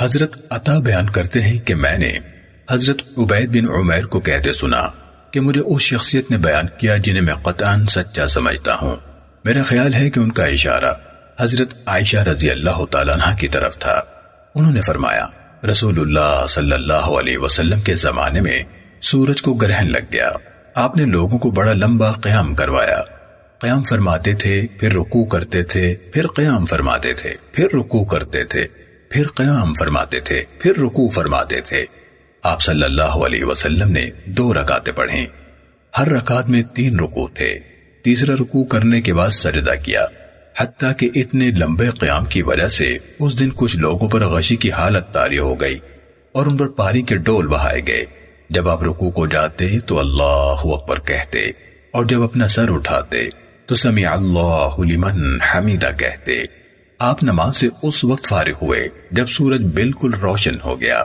حضرت عطا بیان کرتے ہیں کہ میں نے حضرت عبید بن عمیر کو کہتے سنا کہ مجھے اس شخصیت نے بیان کیا جنہیں میں قطعاً سچا سمجھتا ہوں۔ میرا خیال ہے کہ ان کا اشارہ حضرت عائشہ رضی اللہ تعالیٰ عنہ کی طرف تھا۔ انہوں نے فرمایا، رسول اللہ صلی اللہ علیہ وسلم کے زمانے میں سورج کو گرہن لگ گیا۔ آپ نے لوگوں کو بڑا لمبا قیام کروایا۔ قیام فرماتے تھے، پھر رکوع کرتے تھے، پھر قیام فرماتے تھے، پھر رکوع کرتے تھے۔ پھر قیام فرماتے تھے، پھر رکوع فرماتے تھے۔ آپ صلی اللہ علیہ وسلم نے دو رکعتیں پڑھیں۔ ہر رکعت میں تین رکوع تھے۔ تیسرا رکوع کرنے کے بعد سجدہ کیا۔ حتیٰ کہ اتنے لمبے قیام کی وجہ سے اس دن کچھ لوگوں پر غشی کی حالت تاری ہو گئی اور ان پر پاری کے ڈول بہائے گئے۔ جب آپ رکوع کو جاتے تو اللہ اکبر کہتے اور جب اپنا سر اٹھاتے تو سمیع اللہ لمن حمیدہ کہتے۔ آپ نماز سے اس وقت فارغ ہوئے جب سورج بالکل روشن ہو گیا۔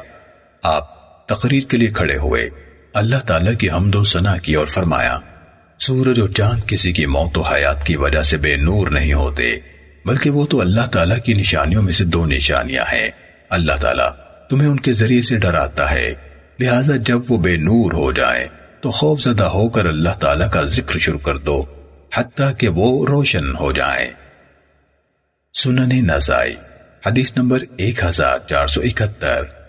آپ تقریر کے لیے کھڑے ہوئے۔ اللہ تعالیٰ کی حمد و ثنا کی اور فرمایا، سورج اور چاند کسی کی موت و حیات کی وجہ سے بے نور نہیں ہوتے، بلکہ وہ تو اللہ تعالیٰ کی نشانیوں میں سے دو نشانیاں ہیں۔ اللہ تعالیٰ تمہیں ان کے ذریعے سے ڈراتا ہے، لہٰذا جب وہ بے نور ہو جائیں، تو خوف زدہ ہو کر اللہ تعالیٰ کا ذکر شروع کر دو، حتیٰ کہ وہ روشن ہو جائیں۔ سنن نسائی حدیث نمبر 1471